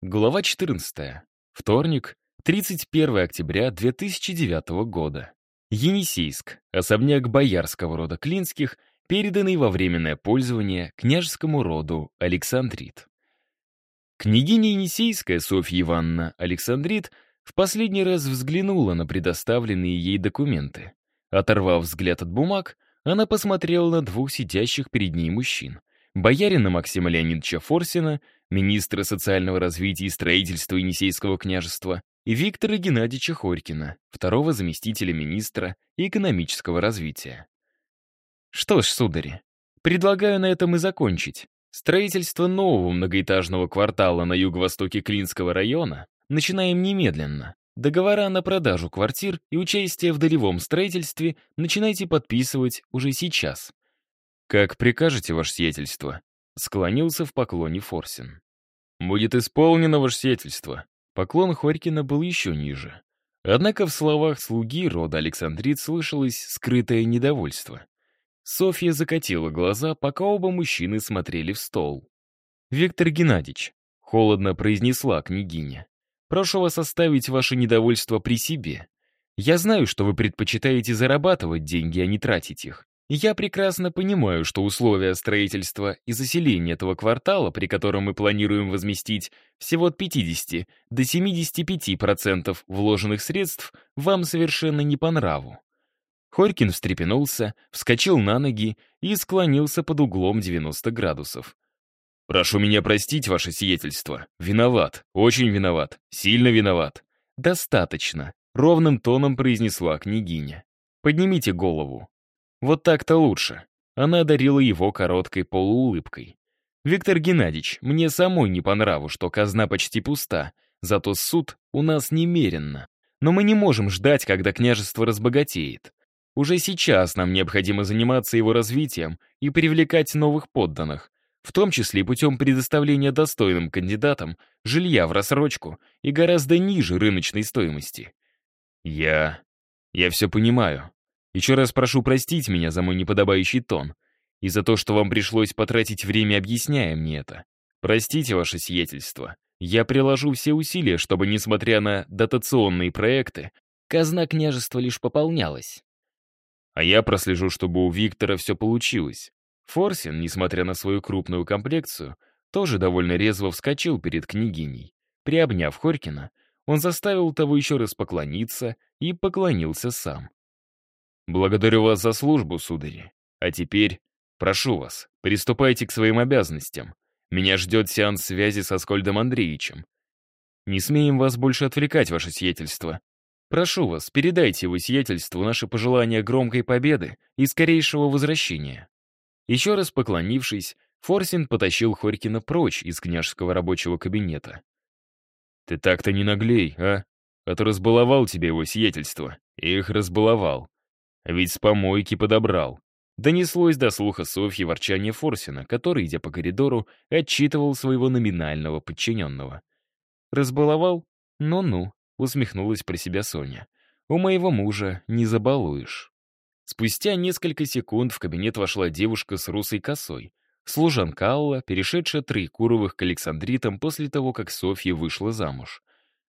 Глава 14. Вторник, 31 октября 2009 года. Енисейск, особняк боярского рода Клинских, переданный во временное пользование княжескому роду Александрит. Княгиня Енисейская Софья Ивановна Александрит в последний раз взглянула на предоставленные ей документы. Оторвав взгляд от бумаг, она посмотрела на двух сидящих перед ней мужчин. Боярина Максима Леонидовича Форсина — министра социального развития и строительства Енисейского княжества, и Виктора Геннадьевича Хорькина, второго заместителя министра экономического развития. Что ж, судари, предлагаю на этом и закончить. Строительство нового многоэтажного квартала на юго-востоке Клинского района начинаем немедленно. Договора на продажу квартир и участие в долевом строительстве начинайте подписывать уже сейчас. Как прикажете, ваше сиятельство, Склонился в поклоне Форсин. «Будет исполнено ваше сиятельство». Поклон Хорькина был еще ниже. Однако в словах слуги рода Александрит слышалось скрытое недовольство. Софья закатила глаза, пока оба мужчины смотрели в стол. «Виктор Геннадьевич», — холодно произнесла княгиня, «прошу вас оставить ваше недовольство при себе. Я знаю, что вы предпочитаете зарабатывать деньги, а не тратить их. Я прекрасно понимаю, что условия строительства и заселения этого квартала, при котором мы планируем возместить всего от 50 до 75% вложенных средств, вам совершенно не по нраву. Хорькин встрепенулся, вскочил на ноги и склонился под углом 90 градусов. «Прошу меня простить, ваше сиятельство. Виноват, очень виноват, сильно виноват». «Достаточно», — ровным тоном произнесла княгиня. «Поднимите голову. Вот так-то лучше. Она одарила его короткой полуулыбкой. «Виктор Геннадьевич, мне самой не по нраву, что казна почти пуста, зато суд у нас немеренно. Но мы не можем ждать, когда княжество разбогатеет. Уже сейчас нам необходимо заниматься его развитием и привлекать новых подданных, в том числе путем предоставления достойным кандидатам жилья в рассрочку и гораздо ниже рыночной стоимости. Я... я все понимаю. Еще раз прошу простить меня за мой неподобающий тон и за то, что вам пришлось потратить время, объясняя мне это. Простите ваше сиятельство. Я приложу все усилия, чтобы, несмотря на дотационные проекты, казна княжества лишь пополнялась. А я прослежу, чтобы у Виктора все получилось. Форсин, несмотря на свою крупную комплекцию, тоже довольно резво вскочил перед княгиней. Приобняв Хорькина, он заставил того еще раз поклониться и поклонился сам. «Благодарю вас за службу, судари. А теперь, прошу вас, приступайте к своим обязанностям. Меня ждет сеанс связи со Скольдом Андреевичем. Не смеем вас больше отвлекать, ваше сиятельство. Прошу вас, передайте его сиятельству наши пожелания громкой победы и скорейшего возвращения». Еще раз поклонившись, Форсин потащил Хорькина прочь из княжеского рабочего кабинета. «Ты так-то не наглей, а? А то разбаловал тебе его сиятельство. Их разбаловал. Ведь с помойки подобрал. Донеслось до слуха Софьи ворчание Форсина, который, идя по коридору, отчитывал своего номинального подчиненного. «Разбаловал? Ну-ну», — усмехнулась про себя Соня. «У моего мужа не забалуешь». Спустя несколько секунд в кабинет вошла девушка с русой косой. Служанка Алла, перешедшая Троекуровых к Александритам после того, как Софья вышла замуж.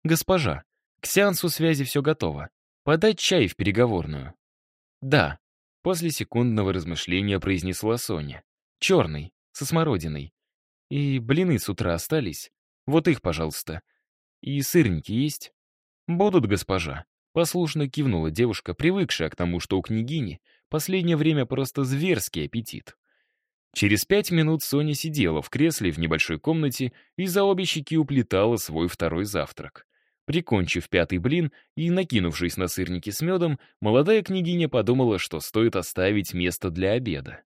«Госпожа, к сеансу связи все готово. Подать чай в переговорную». «Да», — после секундного размышления произнесла Соня. «Черный, со смородиной. И блины с утра остались. Вот их, пожалуйста. И сырники есть?» «Будут, госпожа», — послушно кивнула девушка, привыкшая к тому, что у княгини последнее время просто зверский аппетит. Через пять минут Соня сидела в кресле в небольшой комнате и за обе щеки уплетала свой второй завтрак. Прикончив пятый блин и накинувшись на сырники с медом, молодая княгиня подумала, что стоит оставить место для обеда.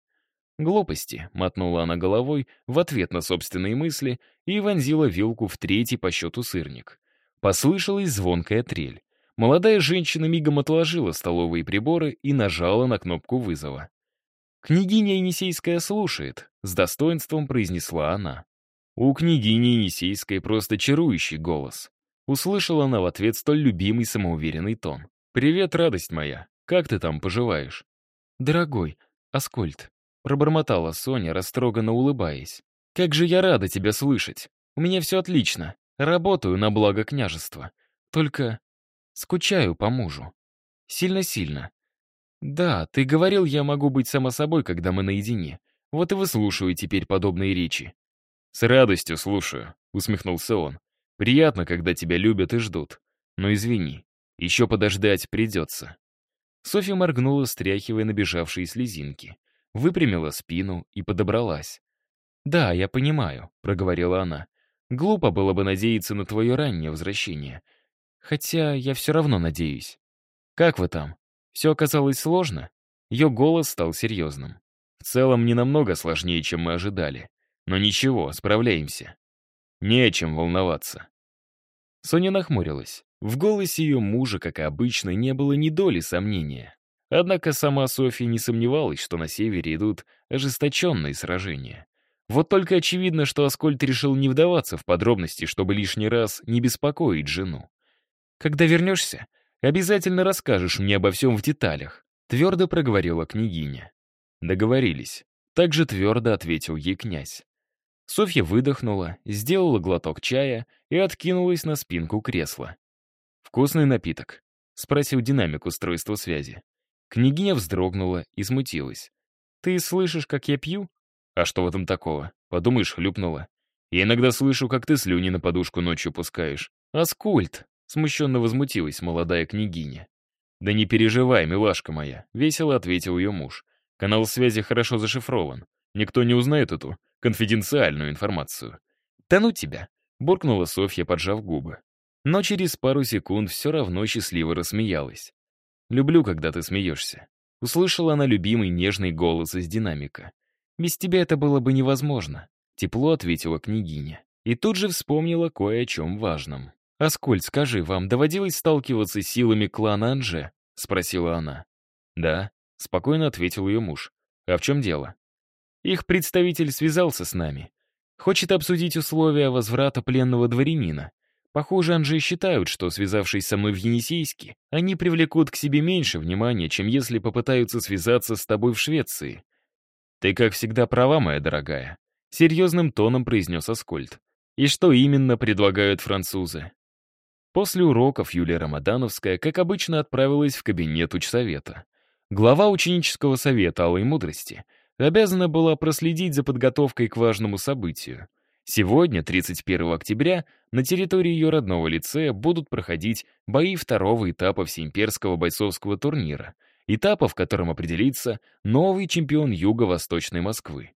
«Глупости», — мотнула она головой в ответ на собственные мысли и вонзила вилку в третий по счету сырник. Послышалась звонкая трель. Молодая женщина мигом отложила столовые приборы и нажала на кнопку вызова. «Княгиня Енисейская слушает», — с достоинством произнесла она. У княгини Енисейской просто чарующий голос. Услышала она в ответ столь любимый самоуверенный тон. «Привет, радость моя. Как ты там поживаешь?» «Дорогой, Аскольд», — пробормотала Соня, растроганно улыбаясь. «Как же я рада тебя слышать. У меня все отлично. Работаю на благо княжества. Только скучаю по мужу. Сильно-сильно. Да, ты говорил, я могу быть сама собой, когда мы наедине. Вот и выслушаю теперь подобные речи. С радостью слушаю, усмехнулся он. Приятно, когда тебя любят и ждут. Но извини, еще подождать придется. Софья моргнула, стряхивая набежавшие слезинки. Выпрямила спину и подобралась. «Да, я понимаю», — проговорила она. «Глупо было бы надеяться на твое раннее возвращение. Хотя я все равно надеюсь. Как вы там? Все оказалось сложно?» Ее голос стал серьезным. «В целом, не намного сложнее, чем мы ожидали. Но ничего, справляемся. Не о чем волноваться». Соня нахмурилась. В голосе ее мужа, как и обычно, не было ни доли сомнения. Однако сама Софья не сомневалась, что на севере идут ожесточенные сражения. Вот только очевидно, что Аскольд решил не вдаваться в подробности, чтобы лишний раз не беспокоить жену. «Когда вернешься, обязательно расскажешь мне обо всем в деталях», твердо проговорила княгиня. Договорились. Также твердо ответил ей князь. Софья выдохнула, сделала глоток чая и откинулась на спинку кресла. «Вкусный напиток?» — спросил динамик устройства связи. Княгиня вздрогнула и смутилась. «Ты слышишь, как я пью?» «А что в этом такого? Подумаешь, хлюпнула. Я иногда слышу, как ты слюни на подушку ночью пускаешь. Аскульт!» — смущенно возмутилась молодая княгиня. «Да не переживай, милашка моя», — весело ответил ее муж. «Канал связи хорошо зашифрован. Никто не узнает эту конфиденциальную информацию». «Да ну тебя!» — буркнула Софья, поджав губы. Но через пару секунд все равно счастливо рассмеялась. «Люблю, когда ты смеешься». Услышала она любимый нежный голос из динамика. «Без тебя это было бы невозможно», — тепло ответила княгиня. И тут же вспомнила кое о чем важном. «Аскольд, скажи, вам доводилось сталкиваться с силами клана Анже?» — спросила она. «Да», — спокойно ответил ее муж. «А в чем дело?» «Их представитель связался с нами. Хочет обсудить условия возврата пленного дворянина. Похоже, Анжи считают, что, связавшись со мной в Енисейске, они привлекут к себе меньше внимания, чем если попытаются связаться с тобой в Швеции. «Ты, как всегда, права, моя дорогая», — серьезным тоном произнес Аскольд. «И что именно предлагают французы?» После уроков Юлия Рамадановская, как обычно, отправилась в кабинет учсовета. Глава ученического совета Алой Мудрости обязана была проследить за подготовкой к важному событию — Сегодня, 31 октября, на территории ее родного лицея будут проходить бои второго этапа всеимперского бойцовского турнира, этапа, в котором определится новый чемпион Юго-Восточной Москвы.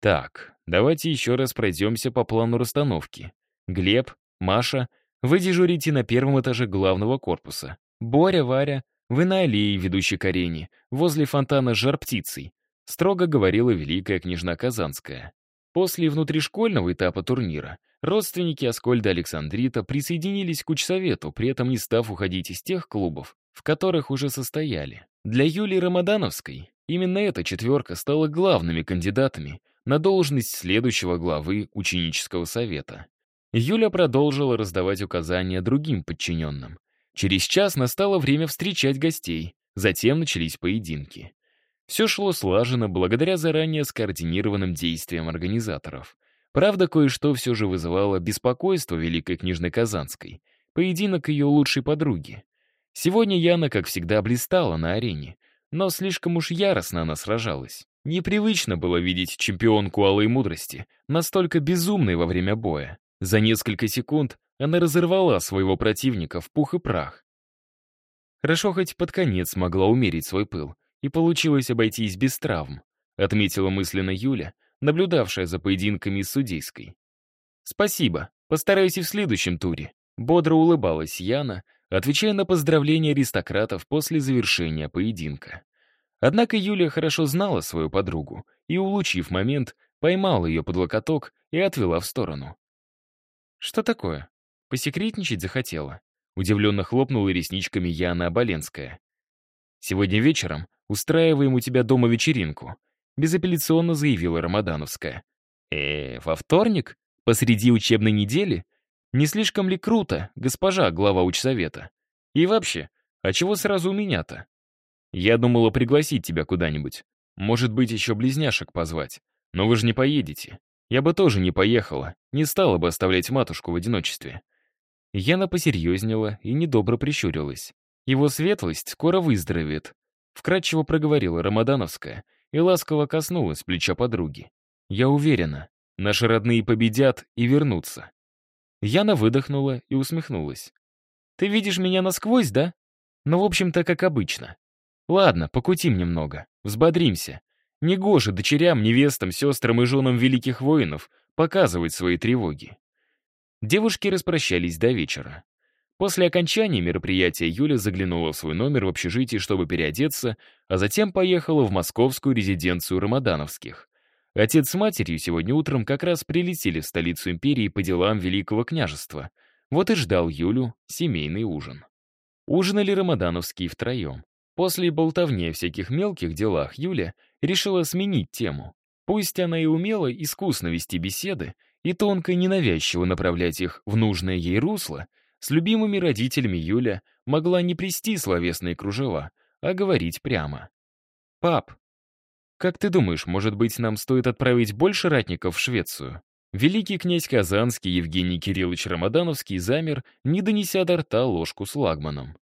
Так, давайте еще раз пройдемся по плану расстановки. Глеб, Маша, вы дежурите на первом этаже главного корпуса. Боря, Варя, вы на аллее, ведущей к арене, возле фонтана с жар-птицей, строго говорила великая княжна Казанская. После внутришкольного этапа турнира родственники Аскольда Александрита присоединились к учсовету, при этом не став уходить из тех клубов, в которых уже состояли. Для Юлии Рамадановской именно эта четверка стала главными кандидатами на должность следующего главы ученического совета. Юля продолжила раздавать указания другим подчиненным. Через час настало время встречать гостей, затем начались поединки. Все шло слаженно благодаря заранее скоординированным действиям организаторов. Правда, кое-что все же вызывало беспокойство великой княжны Казанской. Поединок ее лучшей подруги. Сегодня Яна, как всегда, блистала на арене, но слишком уж яростно она сражалась. Непривычно было видеть чемпионку Алой Мудрости, настолько безумной во время боя. За несколько секунд она разорвала своего противника в пух и прах. Хорошо хоть под конец смогла умерить свой пыл и получилось обойтись без травм, отметила мысленно Юля, наблюдавшая за поединками с судейской. «Спасибо, постараюсь и в следующем туре», — бодро улыбалась Яна, отвечая на поздравления аристократов после завершения поединка. Однако Юлия хорошо знала свою подругу и, улучив момент, поймала ее под локоток и отвела в сторону. «Что такое? Посекретничать захотела?» Удивленно хлопнула ресничками Яна Оболенская. «Сегодня вечером устраиваем у тебя дома вечеринку», безапелляционно заявила Рамадановская. «Э, во вторник? Посреди учебной недели? Не слишком ли круто, госпожа глава учсовета? И вообще, а чего сразу у меня-то? Я думала пригласить тебя куда-нибудь. Может быть, еще близняшек позвать. Но вы же не поедете. Я бы тоже не поехала, не стала бы оставлять матушку в одиночестве. Яна посерьезнела и недобро прищурилась. Его светлость скоро выздоровеет. Вкратчиво проговорила Рамадановская и ласково коснулась плеча подруги. Я уверена, наши родные победят и вернутся. Яна выдохнула и усмехнулась. «Ты видишь меня насквозь, да? Ну, в общем-то, как обычно. Ладно, покутим немного, взбодримся. Негоже дочерям, невестам, сестрам и женам великих воинов показывать свои тревоги». Девушки распрощались до вечера. После окончания мероприятия Юля заглянула в свой номер в общежитии, чтобы переодеться, а затем поехала в московскую резиденцию Рамадановских. Отец с матерью сегодня утром как раз прилетели в столицу империи по делам Великого княжества. Вот и ждал Юлю семейный ужин. Ужинали Рамадановские втроем. После болтовни о всяких мелких делах Юля решила сменить тему. Пусть она и умела искусно вести беседы и тонко ненавязчиво направлять их в нужное ей русло, с любимыми родителями Юля могла не плести словесные кружева, а говорить прямо. «Пап, как ты думаешь, может быть, нам стоит отправить больше ратников в Швецию? Великий князь Казанский Евгений Кириллович Рамадановский замер, не донеся до рта ложку с лагманом.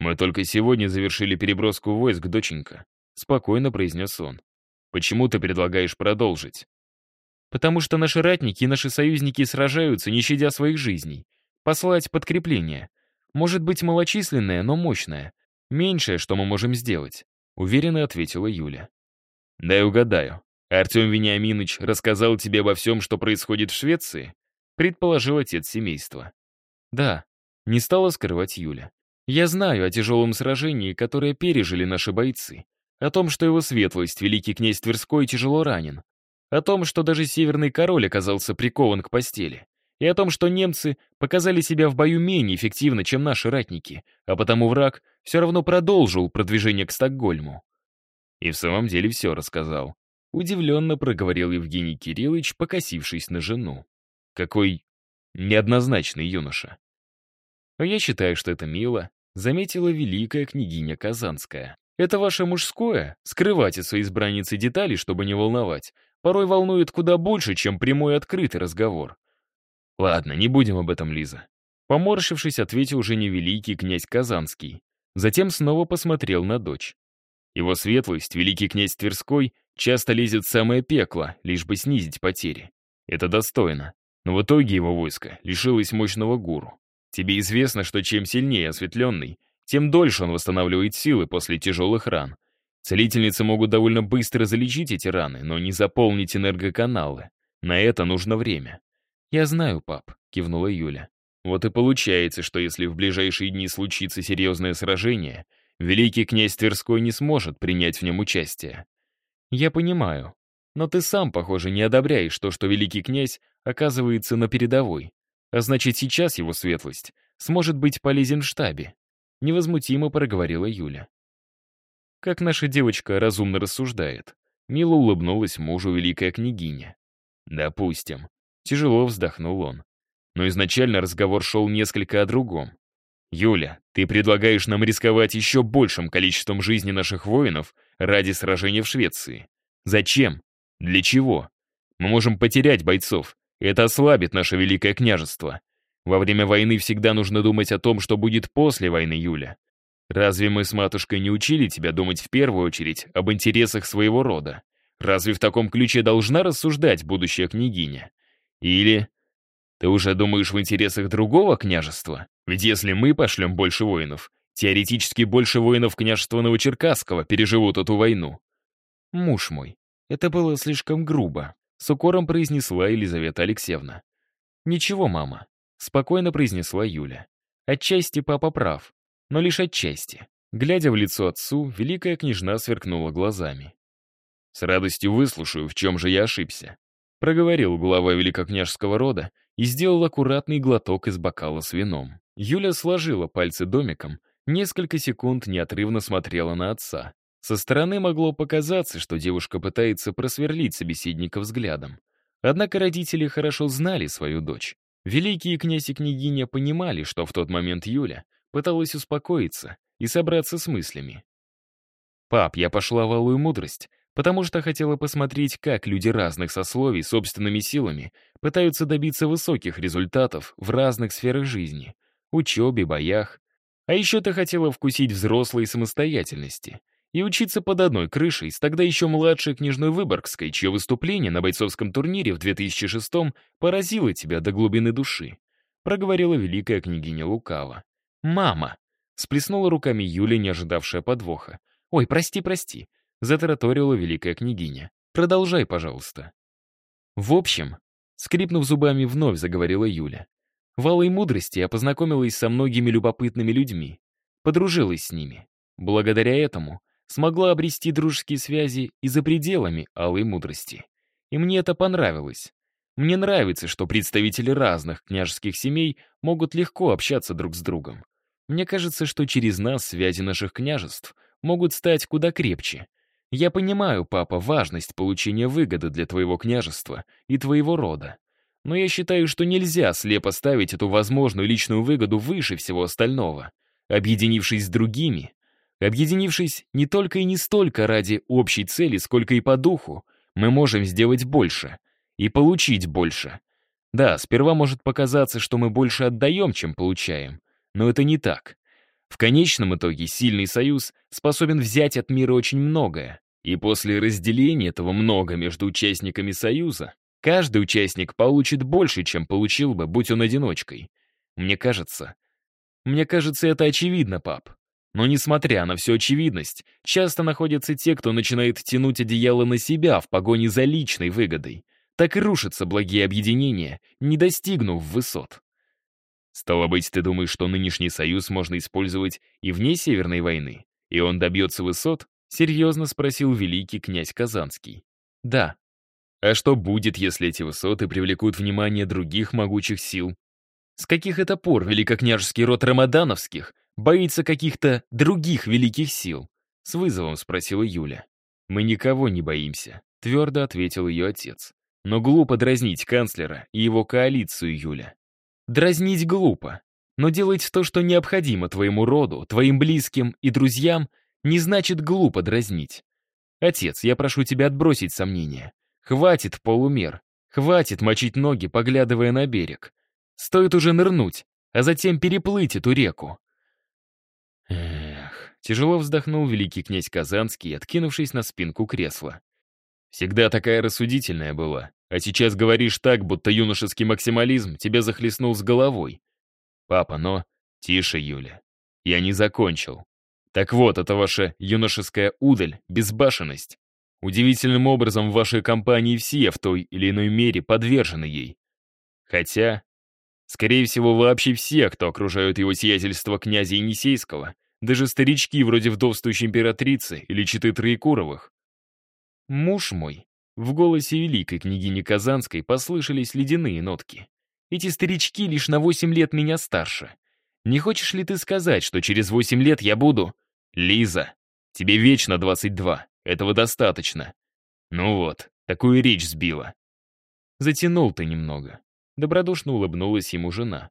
«Мы только сегодня завершили переброску войск, доченька», — спокойно произнес он. «Почему ты предлагаешь продолжить?» «Потому что наши ратники и наши союзники сражаются, не щадя своих жизней. Послать подкрепление. Может быть, малочисленное, но мощное. Меньшее, что мы можем сделать», — уверенно ответила Юля. «Дай угадаю. Артем Вениаминович рассказал тебе обо всем, что происходит в Швеции?» предположил отец семейства. «Да», — не стала скрывать Юля. «Я знаю о тяжелом сражении, которое пережили наши бойцы, о том, что его светлость, великий князь Тверской, тяжело ранен, о том, что даже Северный Король оказался прикован к постели, и о том, что немцы показали себя в бою менее эффективно, чем наши ратники, а потому враг все равно продолжил продвижение к Стокгольму. И в самом деле все рассказал. Удивленно проговорил Евгений Кириллович, покосившись на жену. Какой неоднозначный юноша. А я считаю, что это мило, заметила великая княгиня Казанская. Это ваше мужское, скрывать от своей избранницы детали, чтобы не волновать, порой волнует куда больше, чем прямой открытый разговор. Ладно, не будем об этом, Лиза. Поморщившись, ответил уже не великий князь Казанский. Затем снова посмотрел на дочь. Его светлость, великий князь Тверской, часто лезет в самое пекло, лишь бы снизить потери. Это достойно. Но в итоге его войско лишилось мощного гуру. Тебе известно, что чем сильнее осветленный, тем дольше он восстанавливает силы после тяжелых ран. Целительницы могут довольно быстро залечить эти раны, но не заполнить энергоканалы. На это нужно время. «Я знаю, пап», — кивнула Юля. «Вот и получается, что если в ближайшие дни случится серьезное сражение, великий князь Тверской не сможет принять в нем участие. Я понимаю, но ты сам, похоже, не одобряешь то, что великий князь оказывается на передовой. А значит, сейчас его светлость сможет быть полезен в штабе. Невозмутимо проговорила Юля. Как наша девочка разумно рассуждает. Мило улыбнулась мужу великая княгиня. Допустим. Тяжело вздохнул он. Но изначально разговор шел несколько о другом. «Юля, ты предлагаешь нам рисковать еще большим количеством жизни наших воинов ради сражения в Швеции. Зачем? Для чего? Мы можем потерять бойцов, это ослабит наше Великое княжество. Во время войны всегда нужно думать о том, что будет после войны, Юля. Разве мы с матушкой не учили тебя думать в первую очередь об интересах своего рода? Разве в таком ключе должна рассуждать будущая княгиня? Или ты уже думаешь в интересах другого княжества? Ведь если мы пошлем больше воинов, теоретически больше воинов княжества Новочеркасского переживут эту войну. Муж мой, это было слишком грубо, с укором произнесла Елизавета Алексеевна. Ничего, мама, спокойно произнесла Юля. Отчасти папа прав, но лишь отчасти. Глядя в лицо отцу, великая княжна сверкнула глазами. «С радостью выслушаю, в чем же я ошибся», проговорил глава великокняжского рода и сделал аккуратный глоток из бокала с вином. Юля сложила пальцы домиком, несколько секунд неотрывно смотрела на отца. Со стороны могло показаться, что девушка пытается просверлить собеседника взглядом. Однако родители хорошо знали свою дочь. Великие князь и княгиня понимали, что в тот момент Юля пыталась успокоиться и собраться с мыслями. «Пап, я пошла в алую мудрость, потому что хотела посмотреть, как люди разных сословий собственными силами пытаются добиться высоких результатов в разных сферах жизни — учебе, боях. А еще ты хотела вкусить взрослой самостоятельности и учиться под одной крышей с тогда еще младшей княжной Выборгской, чье выступление на бойцовском турнире в 2006-м поразило тебя до глубины души, проговорила великая княгиня Лукава. «Мама!» — сплеснула руками Юля, не ожидавшая подвоха. «Ой, прости, прости затараторила великая княгиня. «Продолжай, пожалуйста». «В общем», — скрипнув зубами, вновь заговорила Юля. «В алой мудрости я познакомилась со многими любопытными людьми, подружилась с ними. Благодаря этому смогла обрести дружеские связи и за пределами алой мудрости. И мне это понравилось. Мне нравится, что представители разных княжеских семей могут легко общаться друг с другом. Мне кажется, что через нас связи наших княжеств могут стать куда крепче, я понимаю, папа, важность получения выгоды для твоего княжества и твоего рода. Но я считаю, что нельзя слепо ставить эту возможную личную выгоду выше всего остального. Объединившись с другими, объединившись не только и не столько ради общей цели, сколько и по духу, мы можем сделать больше и получить больше. Да, сперва может показаться, что мы больше отдаем, чем получаем, но это не так. В конечном итоге сильный союз способен взять от мира очень многое. И после разделения этого много между участниками Союза, каждый участник получит больше, чем получил бы, будь он одиночкой. Мне кажется. Мне кажется, это очевидно, пап. Но несмотря на всю очевидность, часто находятся те, кто начинает тянуть одеяло на себя в погоне за личной выгодой. Так и рушатся благие объединения, не достигнув высот. Стало быть, ты думаешь, что нынешний союз можно использовать и вне Северной войны, и он добьется высот? Серьезно спросил великий князь Казанский. Да. А что будет, если эти высоты привлекут внимание других могучих сил? С каких это пор великокняжеский род Рамадановских боится каких-то других великих сил? С вызовом спросила Юля. Мы никого не боимся, твердо ответил ее отец. Но глупо дразнить канцлера и его коалицию, Юля. Дразнить глупо, но делать то, что необходимо твоему роду, твоим близким и друзьям — не значит глупо дразнить. Отец, я прошу тебя отбросить сомнения. Хватит полумер. Хватит мочить ноги, поглядывая на берег. Стоит уже нырнуть, а затем переплыть эту реку. Эх, тяжело вздохнул великий князь Казанский, откинувшись на спинку кресла. Всегда такая рассудительная была, а сейчас говоришь так, будто юношеский максимализм тебя захлестнул с головой. Папа, но... Тише, Юля. Я не закончил. Так вот, это ваша юношеская удаль, безбашенность. Удивительным образом в вашей компании все в той или иной мере подвержены ей. Хотя, скорее всего, вообще все, кто окружают его сиятельство князя Енисейского, даже старички вроде вдовствующей императрицы или читы Троекуровых. Муж мой, в голосе великой княгини Казанской послышались ледяные нотки. Эти старички лишь на восемь лет меня старше. Не хочешь ли ты сказать, что через восемь лет я буду... «Лиза, тебе вечно 22, этого достаточно». Ну вот, такую речь сбила. Затянул ты немного. Добродушно улыбнулась ему жена.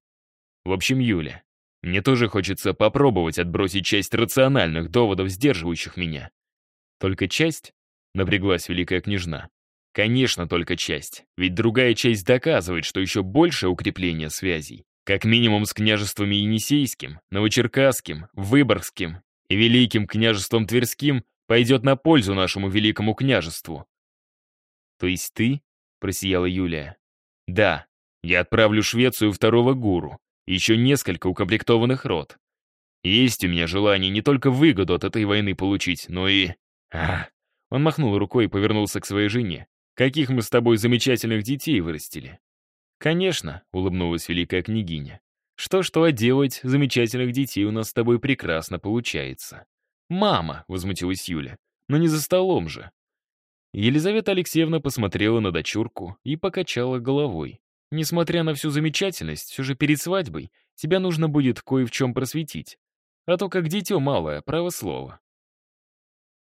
В общем, Юля, мне тоже хочется попробовать отбросить часть рациональных доводов, сдерживающих меня. Только часть? Напряглась великая княжна. Конечно, только часть. Ведь другая часть доказывает, что еще большее укрепление связей. Как минимум с княжествами Енисейским, Новочеркасским, Выборгским и великим княжеством Тверским пойдет на пользу нашему великому княжеству». «То есть ты?» — просияла Юлия. «Да, я отправлю Швецию второго гуру, еще несколько укомплектованных рот. Есть у меня желание не только выгоду от этой войны получить, но и... Ах. Он махнул рукой и повернулся к своей жене. «Каких мы с тобой замечательных детей вырастили?» «Конечно», — улыбнулась великая княгиня. Что-что, делать замечательных детей у нас с тобой прекрасно получается. «Мама!» — возмутилась Юля. «Но не за столом же!» Елизавета Алексеевна посмотрела на дочурку и покачала головой. «Несмотря на всю замечательность, все же перед свадьбой тебя нужно будет кое в чем просветить. А то как дитё малое, право слово».